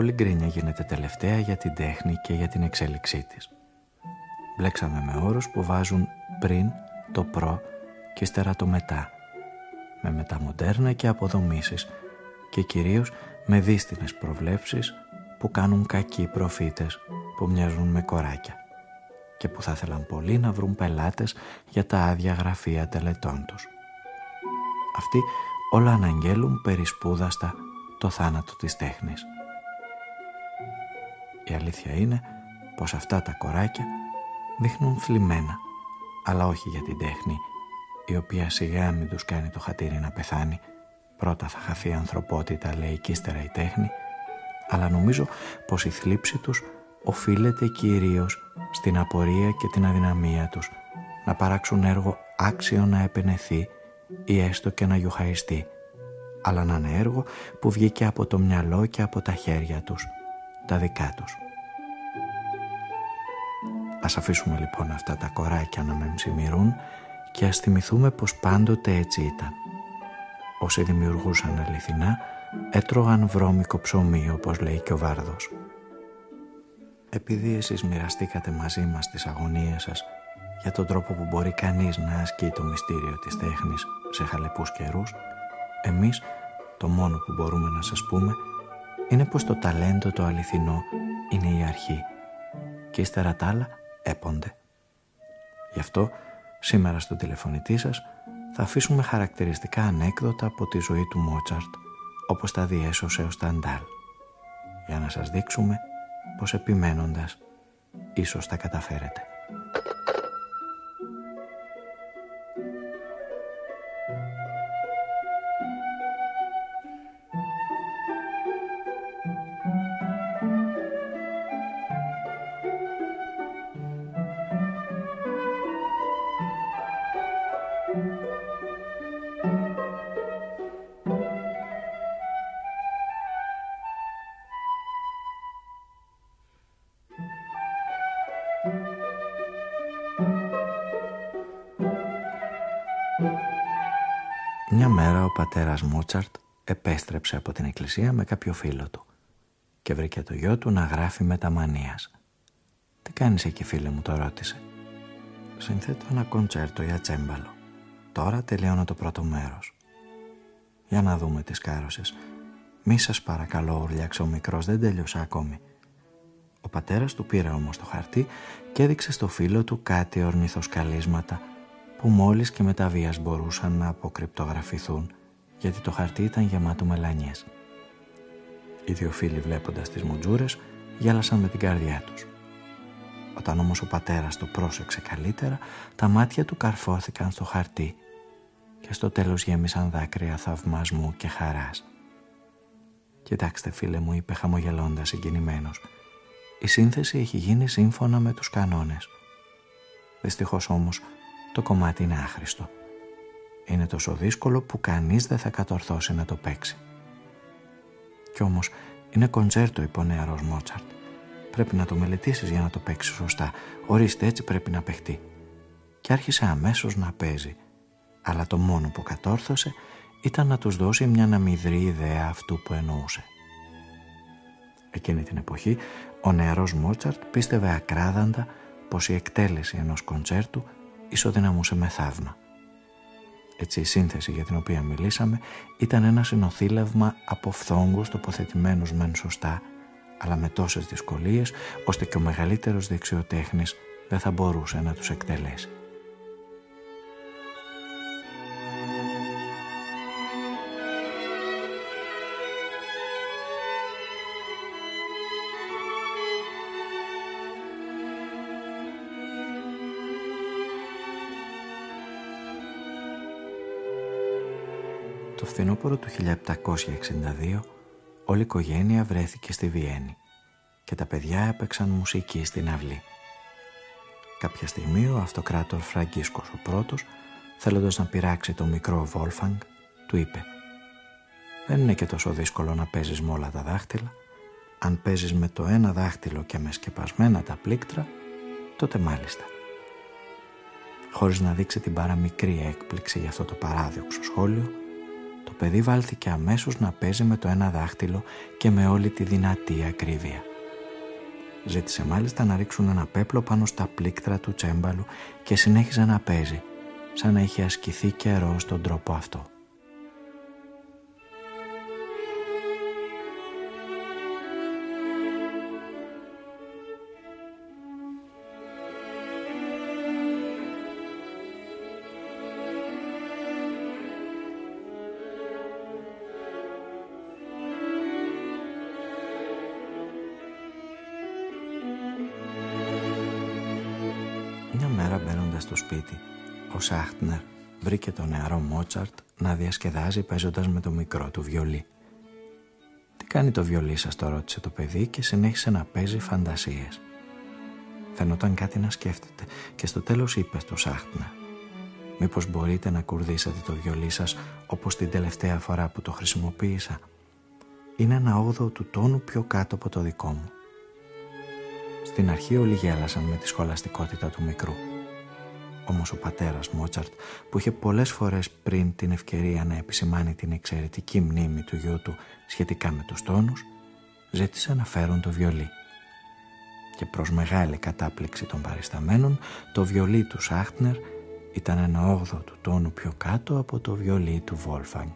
Πολύ γκρίνια γίνεται τελευταία για την τέχνη και για την εξέλιξή της. Μπλέξαμε με όρους που βάζουν πριν το προ και ύστερα το μετά, με μεταμοντέρνα και αποδομήσεις και κυρίως με δύστινες προβλέψεις που κάνουν κακοί προφήτες που μοιάζουν με κοράκια και που θα θέλαν πολύ να βρουν πελάτες για τα άδεια γραφεία τελετών τους. Αυτοί όλα αναγγέλουν περισπούδαστα το θάνατο της τέχνης. Η αλήθεια είναι πως αυτά τα κοράκια δείχνουν θλιμμένα, αλλά όχι για την τέχνη, η οποία σιγά μην τους κάνει το χατήρι να πεθάνει. Πρώτα θα χαθεί η ανθρωπότητα, λέει, και ύστερα η τέχνη, αλλά νομίζω πως η θλίψη τους οφείλεται κυρίως στην απορία και την αδυναμία τους να παράξουν έργο άξιο να επενεθεί ή έστω και να γιουχαϊστεί αλλά να είναι έργο που βγήκε από το μυαλό και από τα χέρια τους, τα δικά τους. Ας αφήσουμε λοιπόν αυτά τα κοράκια να μεμψημυρούν και ας θυμηθούμε πως πάντοτε έτσι ήταν. Όσοι δημιουργούσαν αληθινά έτρωγαν βρώμικο ψωμί όπως λέει και ο Βάρδος. Επειδή εσείς μοιραστήκατε μαζί μας τις αγωνίες σας για τον τρόπο που μπορεί κανείς να ασκεί το μυστήριο της τέχνης σε χαλεπούς καιρούς, εμείς το μόνο που μπορούμε να σας πούμε είναι πως το ταλέντο το αληθινό είναι η αρχή και ύστερα τα άλλα έπονται. Γι' αυτό σήμερα στο τηλεφωνητή σας θα αφήσουμε χαρακτηριστικά ανέκδοτα από τη ζωή του Μότσαρτ όπως τα διέσωσε ο Σταντάλ για να σας δείξουμε πως επιμένοντας ίσως τα καταφέρετε. Μια μέρα ο πατέρας Μότσαρτ επέστρεψε από την εκκλησία με κάποιο φίλο του και βρήκε το γιο του να γράφει μεταμανίας. «Τι κάνεις εκεί φίλε μου» το ρώτησε. «Συνθέτω ένα κοντσέρτο για τσέμπαλο. Τώρα τελειώνω το πρώτο μέρος». «Για να δούμε τις κάρωσες. Μη σας παρακαλώ ουρλιάξε ο μικρός, δεν τέλειωσα ακόμη». Ο πατέρας του πήρε όμως το χαρτί και έδειξε στο φίλο του κάτι ορνηθοσκαλίσματα που μόλις και με τα βίας μπορούσαν να αποκρυπτογραφηθούν γιατί το χαρτί ήταν γεμάτο μελανιές. Οι δύο φίλοι βλέποντας τις μουτζούρες γέλασαν με την καρδιά τους. Όταν όμως ο πατέρας το πρόσεξε καλύτερα, τα μάτια του καρφώθηκαν στο χαρτί και στο τέλος γέμισαν δάκρυα θαυμασμού και χαράς. «Κοιτάξτε φίλε μου», είπε χαμογελώντας συγκινημένος, «η σύνθεση έχει γίνει σύμφωνα με τους κανόνες. Δυστυχώς όμως το κομμάτι είναι άχρηστο. Είναι τόσο δύσκολο που κανείς δεν θα κατορθώσει να το παίξει. Κι όμως είναι κοντσέρτο, είπε ο νεαρός Μότσαρτ. Πρέπει να το μελετήσεις για να το παίξεις σωστά. Ορίστε έτσι πρέπει να παιχτεί. Και άρχισε αμέσως να παίζει. Αλλά το μόνο που κατόρθωσε ήταν να τους δώσει μια αμυδρή ιδέα αυτού που εννοούσε. Εκείνη την εποχή ο νεαρός Μότσαρτ πίστευε ακράδαντα πως η εκτέλεση ενός κοντσέρτου ισοδυναμούσε με θαύμα. Έτσι η σύνθεση για την οποία μιλήσαμε ήταν ένα συνοθήλευμα από φθόγκους τοποθετημένους μεν σωστά, αλλά με τόσες δυσκολίες ώστε και ο μεγαλύτερος δεξιοτέχνης δεν θα μπορούσε να τους εκτελέσει. Φθινόπωρο του 1762 όλη η οικογένεια βρέθηκε στη Βιέννη και τα παιδιά έπαιξαν μουσική στην αυλή. Κάποια στιγμή ο αυτοκράτορ Φραγκίσκος ο πρώτος, θέλοντας να πειράξει το μικρό Βόλφανγκ, του είπε «Δεν είναι και τόσο δύσκολο να παίζεις με όλα τα δάχτυλα. Αν παίζεις με το ένα δάχτυλο και με σκεπασμένα τα πλήκτρα, τότε μάλιστα». Χωρίς να δείξει την παραμικρή έκπληξη για αυτό το παράδοξο σχόλιο, το παιδί βάλθηκε αμέσως να παίζει με το ένα δάχτυλο και με όλη τη δυνατή ακρίβεια. Ζήτησε μάλιστα να ρίξουν ένα πέπλο πάνω στα πλήκτρα του τσέμπαλου και συνέχιζε να παίζει, σαν να είχε ασκηθεί καιρό στον τρόπο αυτό. Σπίτι, ο Σάχτνερ βρήκε τον νεαρό Μότσαρτ να διασκεδάζει παίζοντας με το μικρό του βιολί. «Τι κάνει το βιολί σας» το ρώτησε το παιδί και συνέχισε να παίζει φαντασίες. Φαινόταν κάτι να σκέφτεται και στο τέλος είπε στο Σάχτνερ «Μήπως μπορείτε να κουρδίσετε το βιολί σας όπως την τελευταία φορά που το χρησιμοποίησα» είναι ένα όγδοο του τόνου πιο κάτω από το δικό μου. Στην αρχή όλοι γέλασαν με τη σχολαστικότητα του μικρού. Όμως ο πατέρας Μότσαρτ που είχε πολλές φορές πριν την ευκαιρία να επισημάνει την εξαιρετική μνήμη του γιού του σχετικά με τους τόνους ζήτησε να φέρουν το βιολί. Και προς μεγάλη κατάπληξη των παρισταμένων το βιολί του Σάχτνερ ήταν ένα όγδο του τόνου πιο κάτω από το βιολί του Βόλφαγκ.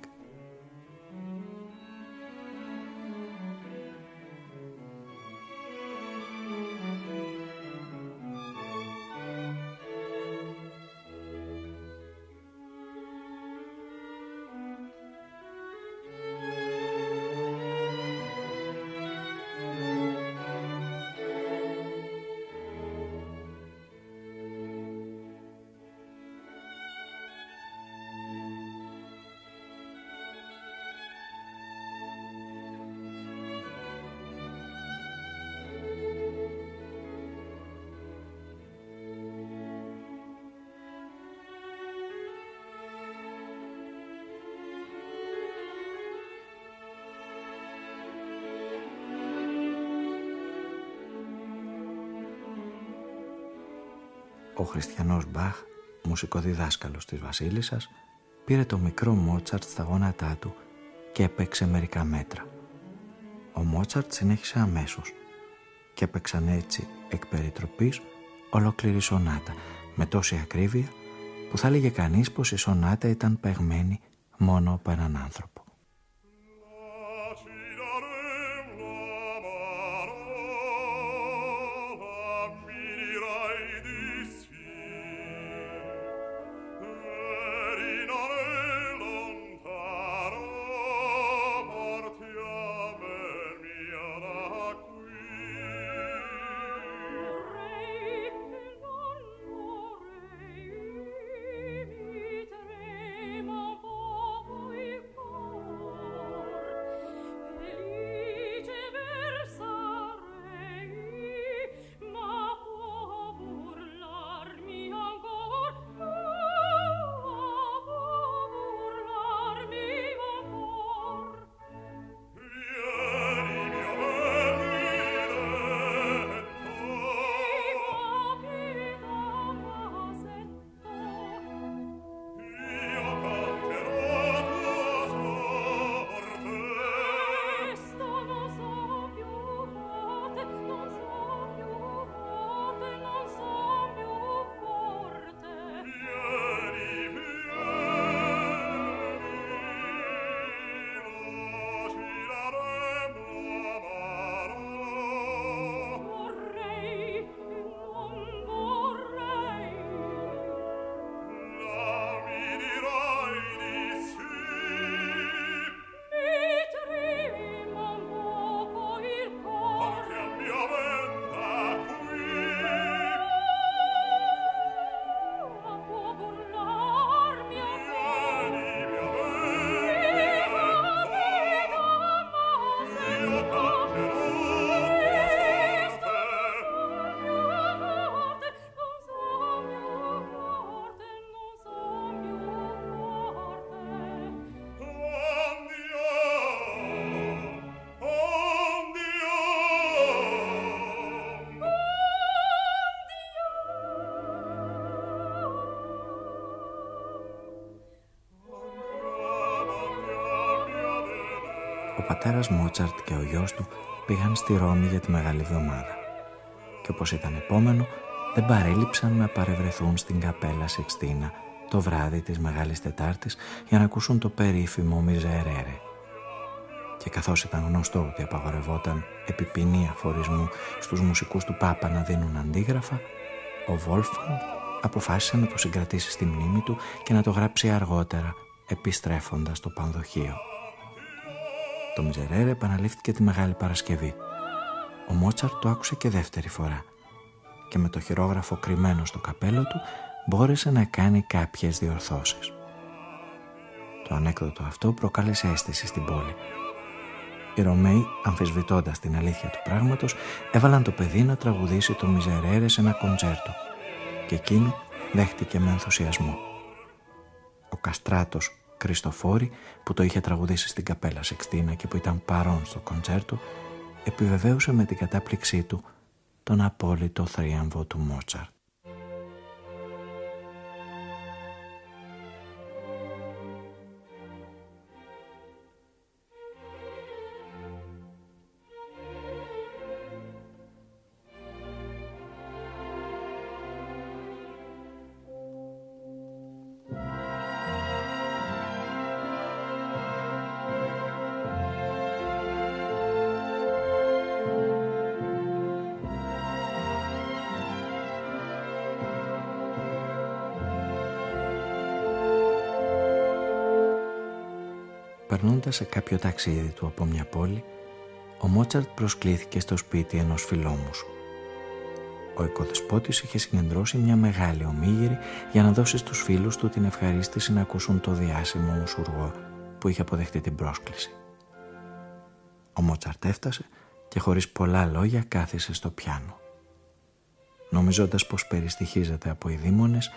Ο χριστιανός Μπαχ, μουσικοδιδάσκαλος της Βασίλισσας, πήρε το μικρό Μότσαρτ στα γόνατά του και έπαιξε μερικά μέτρα. Ο Μότσαρτ συνέχισε αμέσως και έπαιξαν έτσι εκ περιτροπής ολόκληρη σονάτα με τόση ακρίβεια που θα έλεγε κανείς πως η σονάτα ήταν παιγμένη μόνο από έναν άνθρωπο. Πατέρας Μότσαρτ και ο γιος του πήγαν στη Ρώμη για τη Μεγάλη Εβδομάδα. Και όπως ήταν επόμενο, δεν παρέλειψαν να παρευρεθούν στην καπέλα Σεξτίνα το βράδυ της Μεγάλης Τετάρτης για να ακούσουν το περίφημο Μιζερέρε. Και καθώς ήταν γνωστό ότι απαγορευόταν επί ποινή αφορισμού στους μουσικούς του Πάπα να δίνουν αντίγραφα, ο Βόλφαν αποφάσισε να το συγκρατήσει στη μνήμη του και να το γράψει αργότερα επιστρέφοντας στο πανδοχείο. Το Μιζερέρε επαναλήφθηκε τη Μεγάλη Παρασκευή. Ο Μότσαρτ το άκουσε και δεύτερη φορά και με το χειρόγραφο κρυμμένο στο καπέλο του μπόρεσε να κάνει κάποιες διορθώσεις. Το ανέκδοτο αυτό προκάλεσε αίσθηση στην πόλη. Οι Ρωμαίοι, αμφισβητώντας την αλήθεια του πράγματος, έβαλαν το παιδί να τραγουδήσει το Μιζερέρε σε ένα κοντσέρτο και εκείνο δέχτηκε με ενθουσιασμό. Ο Καστράτος Κριστοφόρη, που το είχε τραγουδήσει στην καπέλα Σεξτίνα και που ήταν παρόν στο κοντσέρτο, επιβεβαίωσε με την κατάπληξή του τον απόλυτο θρίαμβο του Μότσαρτ. Περνώντας σε κάποιο ταξίδι του από μια πόλη, ο Μότσαρτ προσκλήθηκε στο σπίτι ενός φιλόμους Ο οικοδεσπότης είχε συγκεντρώσει μια μεγάλη ομίγυρη για να δώσει στους φίλους του την ευχαρίστηση να ακούσουν το διάσημο μουσουργό που είχε αποδεχτεί την πρόσκληση. Ο Μότσαρτ έφτασε και χωρίς πολλά λόγια κάθισε στο πιάνο. Νομίζοντας πως περιστοιχίζεται από οι δήμονες,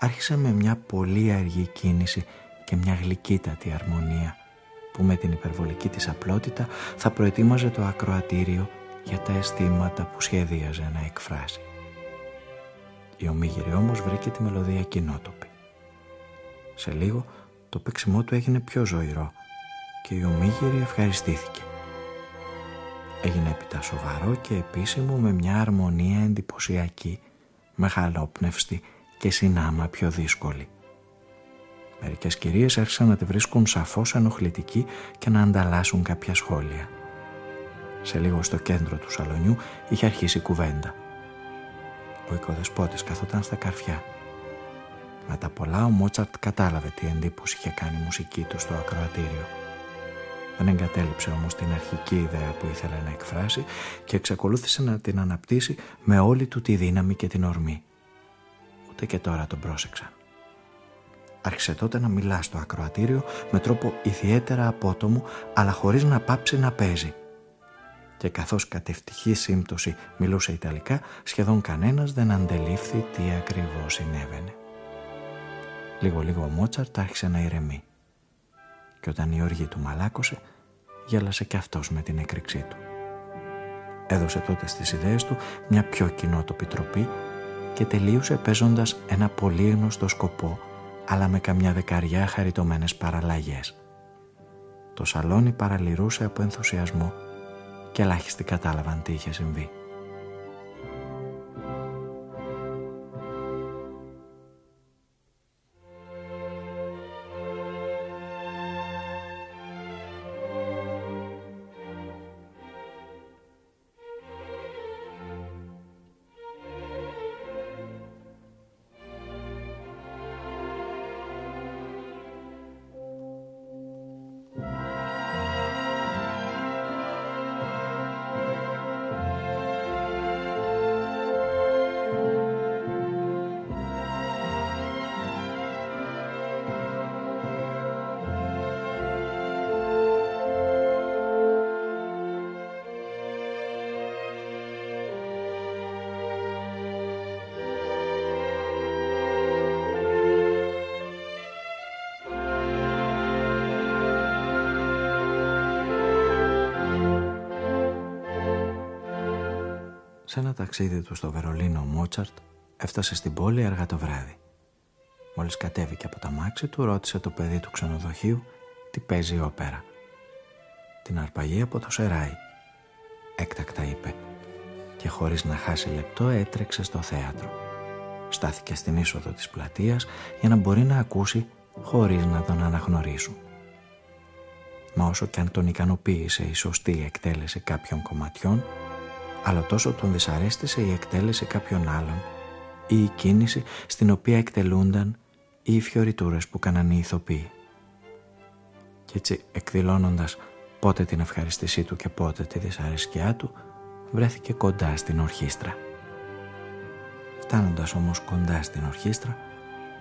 άρχισε με μια πολύ αργή κίνηση και μια γλυκύτατη αρμονία που με την υπερβολική της απλότητα θα προετοίμαζε το ακροατήριο για τα αισθήματα που σχεδίαζε να εκφράσει. Η ομίγυρη όμως βρήκε τη μελωδία κοινότοπη. Σε λίγο το παίξιμό του έγινε πιο ζωηρό και η ομίγυρη ευχαριστήθηκε. Έγινε έπειτα σοβαρό και επίσημο με μια αρμονία εντυπωσιακή, μεγαλόπνευστη και συνάμα πιο δύσκολη. Μερικές κυρίες άρχισαν να τη βρίσκουν σαφώς ενοχλητική και να ανταλλάσσουν κάποια σχόλια. Σε λίγο στο κέντρο του σαλονιού είχε αρχίσει κουβέντα. Ο οικοδεσπότης καθόταν στα καρφιά. τα πολλά ο Μότσαρτ κατάλαβε τι εντύπωση είχε κάνει η μουσική του στο ακροατήριο. Δεν εγκατέλειψε όμως την αρχική ιδέα που ήθελε να εκφράσει και εξακολούθησε να την αναπτύσσει με όλη του τη δύναμη και την ορμή. Ούτε και τώρα τον πρόσεξαν. Άρχισε τότε να μιλά στο ακροατήριο με τρόπο ιδιαίτερα απότομο αλλά χωρίς να πάψει να παίζει. Και καθώς κατ' ευτυχή σύμπτωση μιλούσε Ιταλικά, σχεδόν κανένας δεν αντελήφθη τι ακριβώς συνέβαινε. Λίγο-λίγο ο Μότσαρτ άρχισε να ηρεμεί. Και όταν η οργή του μαλάκωσε, γέλασε και αυτός με την έκρηξή του. Έδωσε τότε στις ιδέες του μια πιο κοινότοπη τροπή και τελείωσε παίζοντας ένα πολύ γνωστό σκοπό αλλά με καμιά δεκαριά χαριτωμένες παραλλαγές. Το σαλόνι παραλυρούσε από ενθουσιασμό και ελάχιστοι κατάλαβαν τι είχε συμβεί. Σε ένα ταξίδι του στο Βερολίνο, ο Μότσαρτ έφτασε στην πόλη αργά το βράδυ. Μόλις κατέβηκε από τα μάξι του, ρώτησε το παιδί του ξενοδοχείου τι παίζει η όπερα. την αρπαγή από το σεράι. Έκτακτα είπε και χωρίς να χάσει λεπτό έτρεξε στο θέατρο. Στάθηκε στην είσοδο της πλατείας για να μπορεί να ακούσει χωρίς να τον αναγνωρίσουν. Μα όσο κι αν τον ικανοποίησε η σωστή εκτέλεση κάποιων κομματιών, αλλά τόσο τον δυσαρέστησε η εκτέλεση κάποιων άλλων ή η κίνηση στην οποία εκτελούνταν ή οι φιωριτούρες που κάναν οι ηθοποιοί. Κι έτσι εκδηλώνοντας πότε την ευχαριστησή του και πότε τη δυσαρέσκειά του, βρέθηκε κοντά στην ορχήστρα. Φτάνοντας όμως κοντά στην ορχήστρα,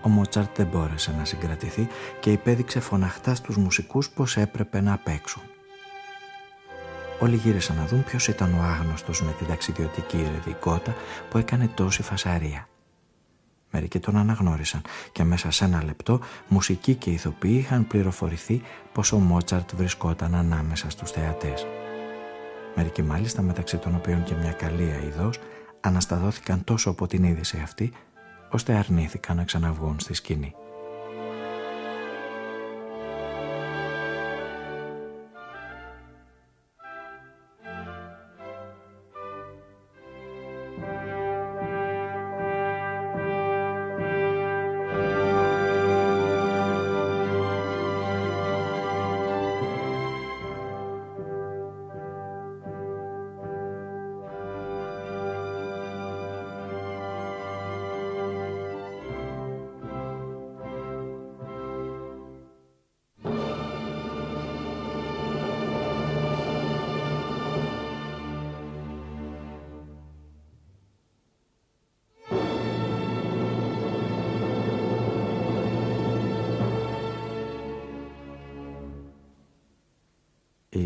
ο Μότσαρτ δεν μπόρεσε να συγκρατηθεί και υπέδειξε φωναχτά στους μουσικούς πως έπρεπε να παίξουν. Όλοι γύρισαν να δουν ποιος ήταν ο άγνωστος με την ταξιδιωτική ρεδικότα που έκανε τόση φασαρία. Μερικοί τον αναγνώρισαν και μέσα σε ένα λεπτό μουσικοί και ηθοποιοί είχαν πληροφορηθεί πως ο Μότσαρτ βρισκόταν ανάμεσα στους θεατές. Μερικοί μάλιστα μεταξύ των οποίων και μια καλή αηδός ανασταδόθηκαν τόσο από την είδηση αυτή ώστε αρνήθηκαν να ξαναβγούν στη σκηνή.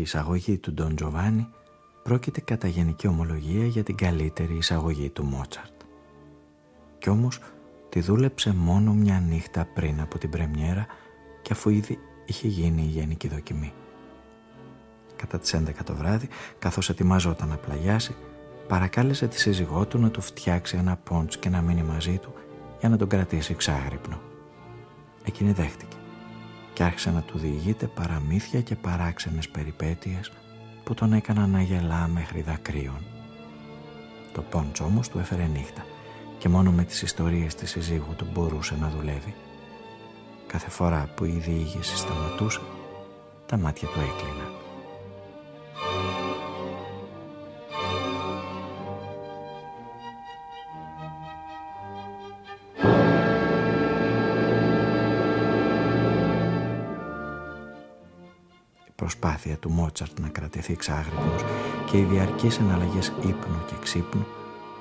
Εισαγωγή του Ντον Τζοβάνι πρόκειται κατά γενική ομολογία για την καλύτερη εισαγωγή του Μότσαρτ. Κι όμως τη δούλεψε μόνο μια νύχτα πριν από την πρεμιέρα και αφού ήδη είχε γίνει η γενική δοκιμή. Κατά τις 11 το βράδυ, καθώς ετοιμάζονταν να πλαγιάσει, παρακάλεσε τη σύζυγό του να του φτιάξει ένα πόντς και να μείνει μαζί του για να τον κρατήσει ξάγρυπνο. Εκείνη δέχτηκε και άρχισε να του διηγείται παραμύθια και παράξενες περιπέτειες που τον έκαναν να γελά μέχρι δακρύων. Το πόντσο όμως του έφερε νύχτα και μόνο με τις ιστορίες της συζύγου του μπορούσε να δουλεύει. Κάθε φορά που η διήγηση σταματούσε, τα μάτια του έκλειναν. Προσπάθεια του Μότσαρτ να κρατηθεί εξάγρυπνος και οι διαρκείς εναλλαγές ύπνου και ξύπνου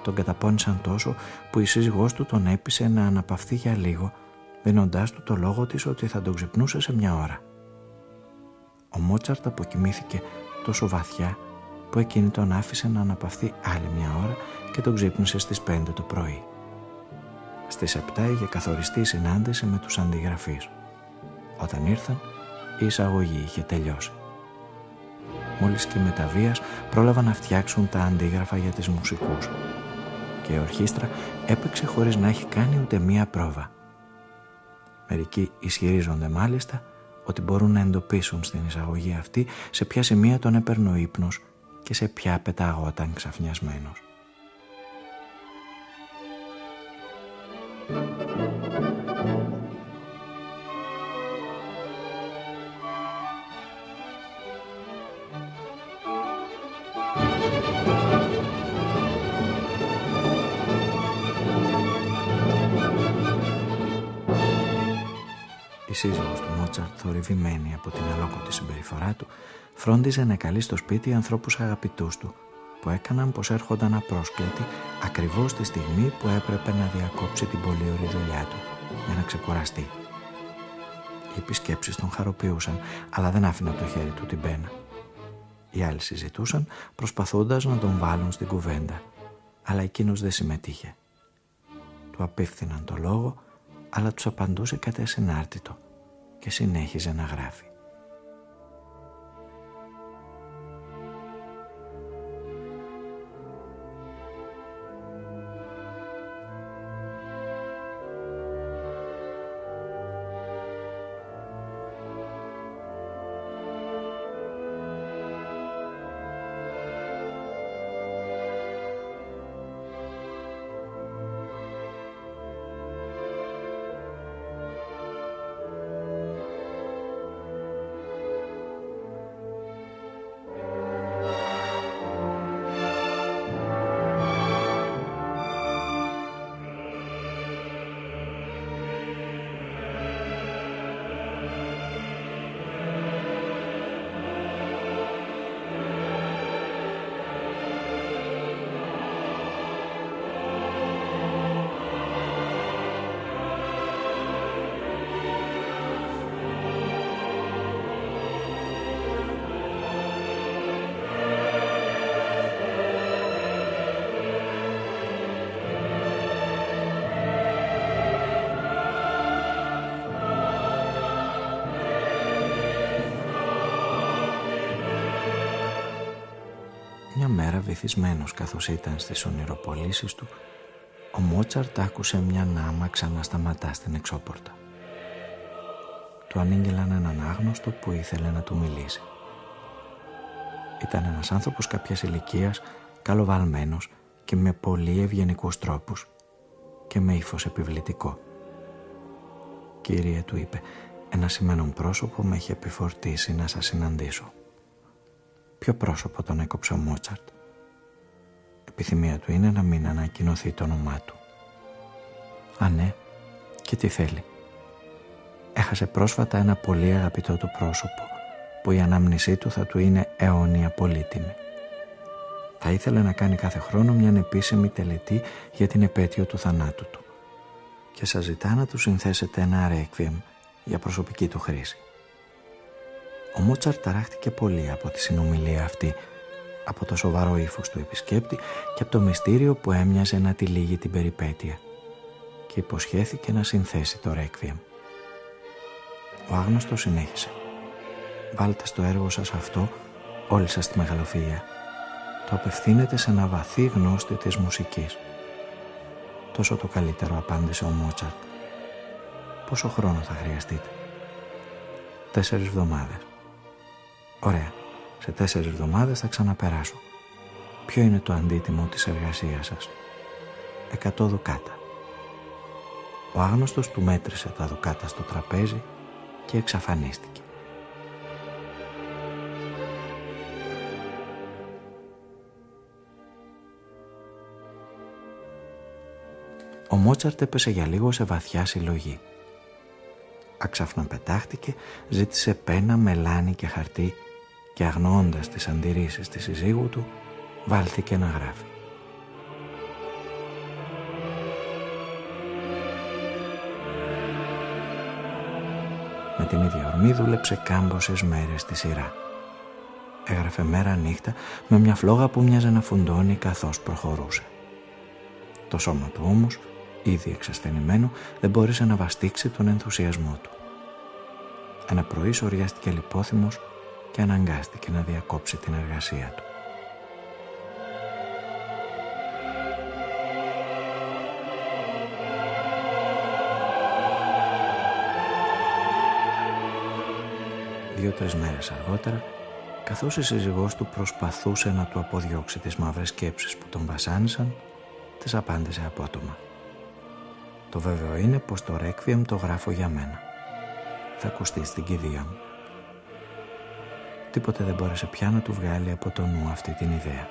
τον καταπώνησαν τόσο που η σύζυγός του τον έπεισε να αναπαυθεί για λίγο δίνοντάς του το λόγο της ότι θα τον ξυπνούσε σε μια ώρα. Ο Μότσαρτ αποκοιμήθηκε τόσο βαθιά που εκείνη τον άφησε να αναπαυθεί άλλη μια ώρα και τον ξύπνησε στις 5 το πρωί. Στις 7 είχε καθοριστεί η συνάντηση με τους αντιγραφείς. Όταν ήρθαν, η εισαγωγή είχε τελειώσει μόλις και με τα βίας πρόλαβαν να φτιάξουν τα αντίγραφα για τις μουσικούς και η ορχήστρα έπαιξε χωρίς να έχει κάνει ούτε μία πρόβα. Μερικοί ισχυρίζονται μάλιστα ότι μπορούν να εντοπίσουν στην εισαγωγή αυτή σε ποια σημεία τον έπαιρνε ο ύπνος και σε ποια πεταγόταν ξαφνιασμένος. Σύζυγος του Μότσαρτ, θορυβημένη από την αλόκοτη συμπεριφορά του, φρόντιζε να καλεί στο σπίτι ανθρώπους αγαπητούς του, που έκαναν πως έρχονταν απρόσκλητοι ακριβώς τη στιγμή που έπρεπε να διακόψει την πολύ ωραία δουλειά του, για να ξεκουραστεί. Οι επισκέψεις τον χαροποιούσαν, αλλά δεν άφηναν το χέρι του την πένα. Οι άλλοι συζητούσαν, προσπαθώντας να τον βάλουν στην κουβέντα, αλλά εκείνος δεν συμμετείχε. Του απίφθηναν το λόγο, αλλά τους απαντούσε κατά συνάρτητο και συνέχιζε να γράφει. Μέρα βυθισμένος καθώς ήταν στις ονειροπολίσεις του, ο Μότσαρτ άκουσε μια νάμα ξανά σταματά στην εξώπορτα. Του ανήγγελαν έναν άγνωστο που ήθελε να του μιλήσει. Ήταν ένας άνθρωπος κάποιας ηλικίας, καλοβαλμένος και με πολύ ευγενικούς τρόπους και με ύφος επιβλητικό. «Κύριε», του είπε, «ένα σημαίνον πρόσωπο με έχει επιφορτήσει να σας συναντήσω». Ποιο πρόσωπο τον έκοψε ο Μότσαρτ. Επιθυμία του είναι να μην ανακοινωθεί το όνομά του. Α, ναι. Και τι θέλει. Έχασε πρόσφατα ένα πολύ αγαπητό του πρόσωπο που η ανάμνησή του θα του είναι αιώνια πολύτιμη. Θα ήθελε να κάνει κάθε χρόνο μια επίσημη τελετή για την επέτειο του θανάτου του και σας ζητά να του συνθέσετε ένα ρέκβιεμ για προσωπική του χρήση. Ο Μότσαρ ταράχτηκε πολύ από τη συνομιλία αυτή, από το σοβαρό ύφος του επισκέπτη και από το μυστήριο που έμοιαζε να τη λύγει την περιπέτεια και υποσχέθηκε να συνθέσει το ρέκβιεμ. Ο άγνωστος συνέχισε. Βάλτε στο έργο σας αυτό όλοι σας τη μεγαλοφυΐα. Το απευθύνεται σε ένα βαθύ γνώστη της μουσικής. Τόσο το καλύτερο απάντησε ο Μότσαρτ. Πόσο χρόνο θα χρειαστείτε; Τέσσερις εβδομάδες. Ωραία. Σε τέσσερις εβδομάδες θα ξαναπεράσω. Ποιο είναι το αντίτιμο της εργασίας σας; Εκατό δουκάτα. Ο άγνωστος του μέτρησε τα δουκάτα στο τραπέζι και εξαφανίστηκε. Ο Μότσαρτ έπεσε για λίγο σε βαθιά συλλογή. Αξάφνα πετάχτηκε, ζήτησε πένα, μελάνι και χαρτί και αγνοώντας τις αντιρρήσεις της συζύγου του, βάλθηκε να γράφει. Με την ίδια ορμή δούλεψε κάμποσες μέρες στη σειρά. Έγραφε μέρα νύχτα με μια φλόγα που μοιάζε να φουντώνει καθώς προχωρούσε. Το σώμα του όμως, ήδη εξασθενημένο, δεν μπόρεσε να βαστίξει τον ενθουσιασμό του. Ένα πρωί σοριάστηκε λιπόθυμος και αναγκάστηκε να διακόψει την εργασία του. Δύο-τρεις μέρες αργότερα, καθώς η σύζυγός του προσπαθούσε να του αποδιώξει τις μαύρες σκέψεις που τον βασάνισαν, τις απάντησε απότομα. Το βέβαιο είναι πως το ρέκβιεμ το γράφω για μένα. Θα ακουστεί στην κηδεία μου. Τίποτε δεν μπόρεσε πια να του βγάλει από το νου αυτή την ιδέα.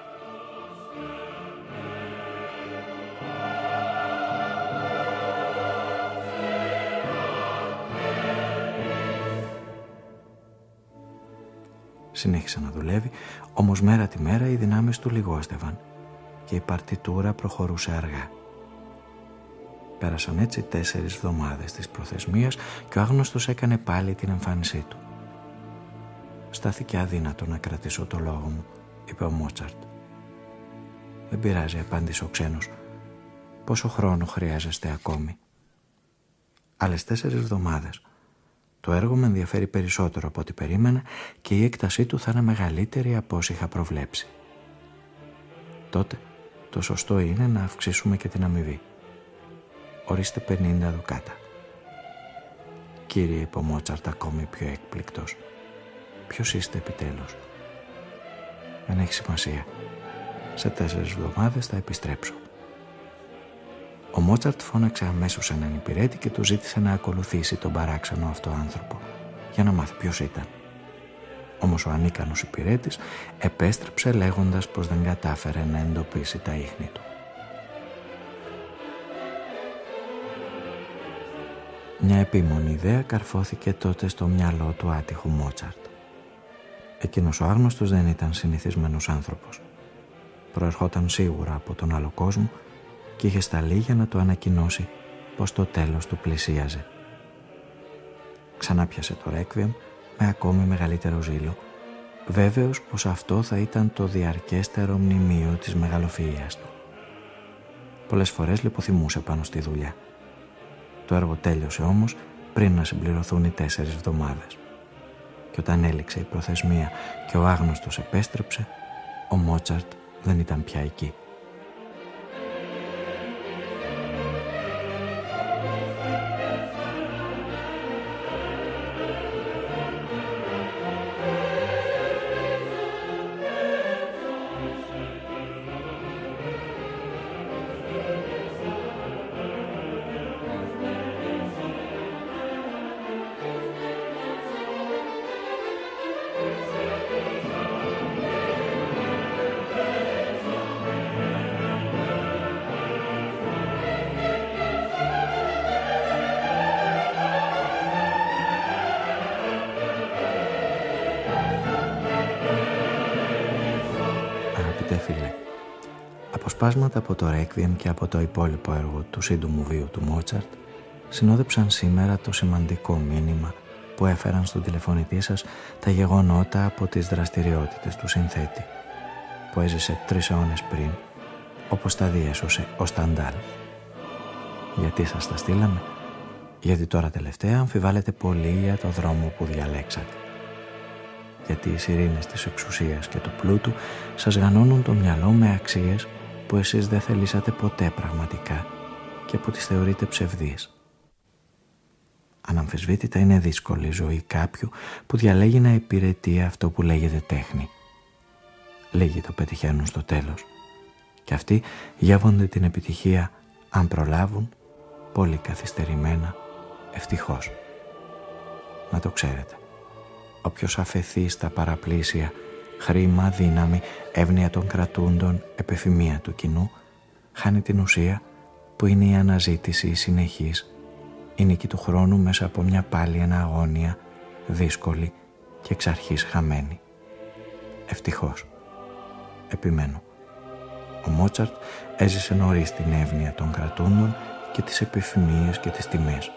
Συνέχισε να δουλεύει, όμως μέρα τη μέρα οι δυνάμεις του λιγόστευαν και η παρτιτούρα προχωρούσε αργά. Πέρασαν έτσι τέσσερις εβδομάδες της προθεσμίας και ο άγνωστος έκανε πάλι την εμφάνισή του. Στάθηκε αδύνατο να κρατήσω το λόγο μου, είπε ο Μότσαρτ. Δεν πειράζει, απάντησε ο ξένος. Πόσο χρόνο χρειάζεστε ακόμη; Άλλες τέσσερις εβδομάδες. Το έργο με ενδιαφέρει περισσότερο από ό,τι περίμενα και η έκτασή του θα είναι μεγαλύτερη από όσοι είχα προβλέψει. Τότε το σωστό είναι να αυξήσουμε και την αμοιβή. Ορίστε 50 δουκάτα. Κύριε, είπε ο Μότσαρτ ακόμη πιο έκπληκτος. Ποιος είστε επιτέλους; Δεν έχει σημασία. Σε τέσσερις εβδομάδες θα επιστρέψω. Ο Μότσαρτ φώναξε αμέσως έναν υπηρέτη και του ζήτησε να ακολουθήσει τον παράξενο αυτό άνθρωπο για να μάθει ποιος ήταν. Όμως ο ανίκανος υπηρέτης επέστρεψε λέγοντας πως δεν κατάφερε να εντοπίσει τα ίχνη του. Μια επίμονη ιδέα καρφώθηκε τότε στο μυαλό του άτυχου Μότσαρτ. Εκείνος ο άγνωστος δεν ήταν συνηθισμένος άνθρωπος. Προερχόταν σίγουρα από τον άλλο κόσμο και είχε σταλεί για να το ανακοινώσει πως το τέλος του πλησίαζε. Ξανά πιάσε το ρέκβιεμ με ακόμη μεγαλύτερο ζήλο, βέβαιος πως αυτό θα ήταν το διαρκέστερο μνημείο της μεγαλοφυΐας του. Πολλές φορές λιποθυμούσε πάνω στη δουλειά. Το έργο τέλειωσε όμως πριν να συμπληρωθούν οι τέσσερις εβδομάδες. Και όταν έληξε η προθεσμία και ο άγνωστος επέστρεψε, ο Μότσαρτ δεν ήταν πια εκεί. Αποσπάσματα από το Requiem και από το υπόλοιπο έργο του σύντομου βίου του Μότσαρτ συνόδεψαν σήμερα το σημαντικό μήνυμα που έφεραν στον τηλεφωνητή σας τα γεγονότα από τις δραστηριότητες του συνθέτη που έζησε τρεις αιώνες πριν όπως τα διέσωσε ο Σταντάλ. Γιατί σας τα στείλαμε; Γιατί τώρα τελευταία αμφιβάλλετε πολύ για το δρόμο που διαλέξατε. Γιατί οι σιρήνες της εξουσίας και του πλούτου σας γανώνουν το μυαλό με αξίες που εσείς δεν θελήσατε ποτέ πραγματικά και που τις θεωρείτε ψευδείς. Αναμφισβήτητα είναι δύσκολη η ζωή κάποιου που διαλέγει να υπηρετεί αυτό που λέγεται τέχνη. Λίγοι το πετυχαίνουν στο τέλος και αυτοί γεύονται την επιτυχία αν προλάβουν πολύ καθυστερημένα ευτυχώς. Να το ξέρετε. Όποιος αφαιθεί στα παραπλήσια χρήμα, δύναμη, εύνοια των κρατούντων, επιθυμία του κοινού, χάνει την ουσία που είναι η αναζήτηση η συνεχής, η νίκη του χρόνου μέσα από μια πάλι αγώνια, δύσκολη και εξ αρχής χαμένη. Ευτυχώς. Επιμένω. Ο Μότσαρτ έζησε νωρίς την εύνοια των κρατούντων και τις επιθυμίες και τις τιμές.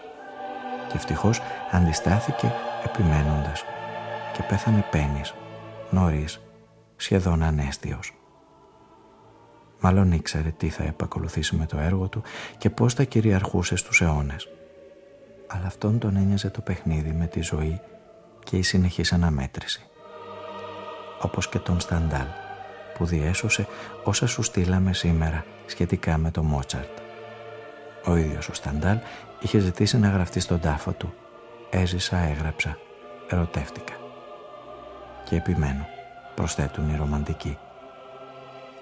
Και ευτυχώς αντιστάθηκε επιμένοντας και πέθανε πένις νωρίς, σχεδόν ανέστιος. Μάλλον ήξερε τι θα επακολουθήσει με το έργο του και πώς θα κυριαρχούσε στους αιώνες. Αλλά αυτόν τον ένοιαζε το παιχνίδι με τη ζωή και η συνεχής αναμέτρηση. Όπως και τον Σταντάλ που διέσωσε όσα σου στείλαμε σήμερα σχετικά με το Μότσαρτ. Ο ίδιος ο Σταντάλ είχε ζητήσει να γραφτεί στον τάφο του. Έζησα, έγραψα, ερωτεύτηκα και επιμένω, προσθέτουν οι ρομαντικοί.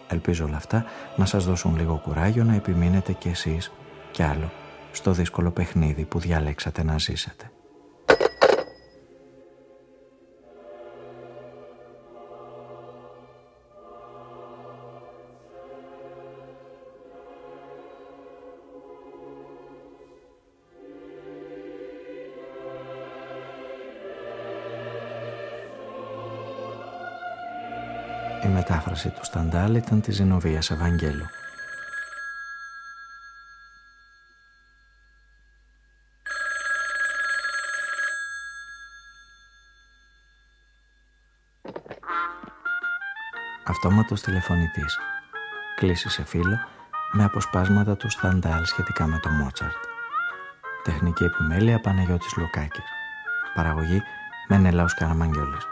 Ελπίζω όλα αυτά να σας δώσουν λίγο κουράγιο να επιμείνετε κι εσείς κι άλλο στο δύσκολο παιχνίδι που διαλέξατε να ζήσετε. Μετάφραση του Σταντάλ ήταν της Ζηνοβίας Ευαγγέλου. Αυτόματος τηλεφωνητής. Κλείσει σε φίλο με αποσπάσματα του Σταντάλ σχετικά με το Μότσαρτ. Τεχνική επιμέλεια Παναγιώτης Λουκάκης. Παραγωγή Μενέλαος Καραμαγγιόλης.